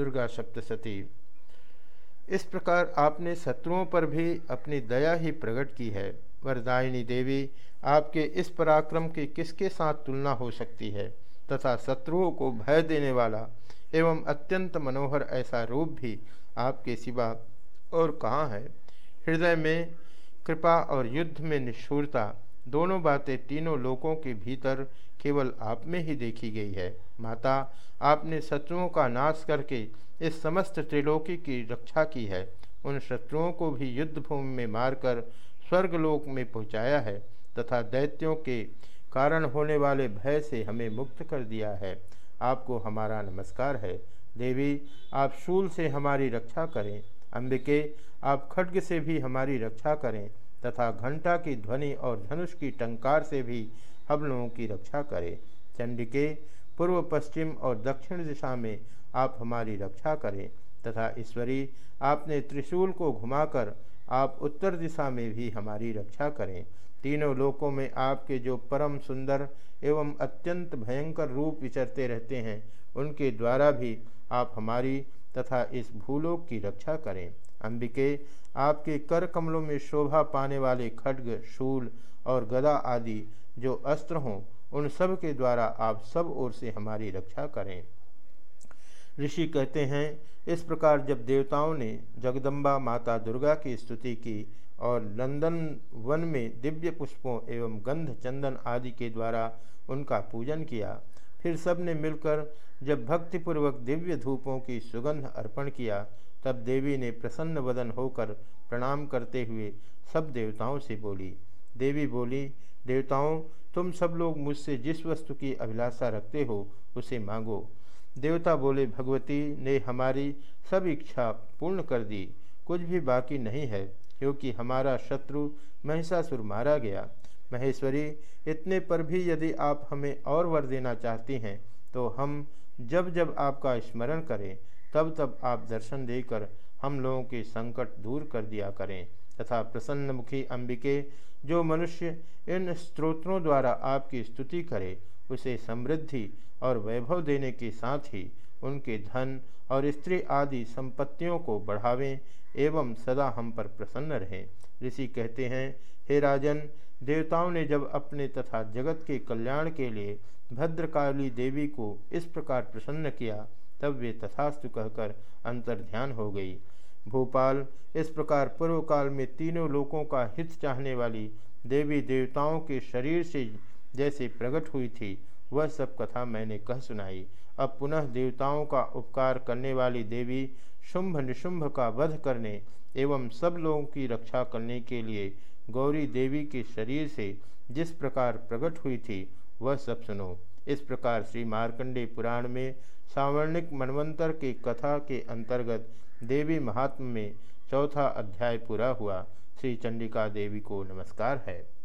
दुर्गा सप्तशती। इस प्रकार आपने शत्रुओं पर भी अपनी दया ही प्रकट की है। वरदायिनी देवी, आपके इस पराक्रम की किसके साथ तुलना हो सकती है? तथा शत्रुओं को भय देने वाला एवं अत्यंत मनोहर ऐसा रूप भी आपके सिवा और कहाँ है? हृदय में कृपा और युद्ध में निष्ठुरता दोनों बातें तीनों लोकों के भीतर केवल आप में ही देखी गई है। माता, आपने शत्रुओं का नाश करके इस समस्त त्रिलोकी की रक्षा की है। उन शत्रुओं को भी युद्ध भूमि में मारकर स्वर्गलोक में पहुँचाया है तथा दैत्यों के कारण होने वाले भय से हमें मुक्त कर दिया है। आपको हमारा नमस्कार है। देवी, आप शूल से हमारी रक्षा करें। अंबिके, आप खड्ग से भी हमारी रक्षा करें। तथा घंटा की ध्वनि और धनुष की टंकार से भी हम लोगों की रक्षा करें। चंडिके, पूर्व, पश्चिम और दक्षिण दिशा में आप हमारी रक्षा करें तथा ईश्वरी, आपने त्रिशूल को घुमाकर आप उत्तर दिशा में भी हमारी रक्षा करें। तीनों लोकों में आपके जो परम सुंदर एवं अत्यंत भयंकर रूप विचरते रहते हैं, उनके द्वारा भी आप हमारी तथा इस भूलोक की रक्षा करें। अंबिके, आपके कर कमलों में शोभा पाने वाले खड्ग, शूल और गदा आदि जो अस्त्र हों, उन सब के द्वारा आप सब ओर से हमारी रक्षा करें। ऋषि कहते हैं, इस प्रकार जब देवताओं ने जगदम्बा माता दुर्गा की स्तुति की और लंदन वन में दिव्य पुष्पों एवं गंध चंदन आदि के द्वारा उनका पूजन किया फिर सबने मिलकर जब भक्तिपूर्वक दिव्य धूपों की सुगंध अर्पण किया, तब देवी ने प्रसन्न वदन होकर प्रणाम करते हुए सब देवताओं से बोली, देवी बोली, देवताओं, तुम सब लोग मुझसे जिस वस्तु की अभिलाषा रखते हो, उसे मांगो। देवता बोले, भगवती ने हमारी सब इच्छा पूर्ण कर दी, कुछ भी बाकी नहीं है, क्योंकि हमारा शत्रु महिषासुर मारा गया। महेश्वरी, इतने पर भी यदि आप हमें और वर देना चाहती हैं तो हम जब जब आपका स्मरण करें, तब तब आप दर्शन देकर हम लोगों के संकट दूर कर दिया करें। तथा प्रसन्नमुखी अंबिके, जो मनुष्य इन स्त्रोत्रों द्वारा आपकी स्तुति करे, उसे समृद्धि और वैभव देने के साथ ही उनके धन और स्त्री आदि संपत्तियों को बढ़ावें एवं सदा हम पर प्रसन्न रहें। ऋषि कहते हैं, हे राजन देवताओं ने जब अपने तथा जगत के कल्याण के लिए भद्रकाली देवी को इस प्रकार प्रसन्न किया, तब वे तथास्तु कहकर अंतर ध्यान हो गई। भोपाल, इस प्रकार पूर्व काल में तीनों लोकों का हित चाहने वाली देवी देवताओं के शरीर से जैसे प्रकट हुई थी, वह सब कथा मैंने कह सुनाई। अब पुनः देवताओं का उपकार करने वाली देवी शुंभ निशुंभ का वध करने एवं सब लोगों की रक्षा करने के लिए गौरी देवी के शरीर से जिस प्रकार प्रकट हुई थी, वह सब सुनो। इस प्रकार श्री मार्कंडे पुराण में सावर्णिक मनवंतर की कथा के अंतर्गत देवी महात्म में चौथा अध्याय पूरा हुआ। श्री चंडिका देवी को नमस्कार है।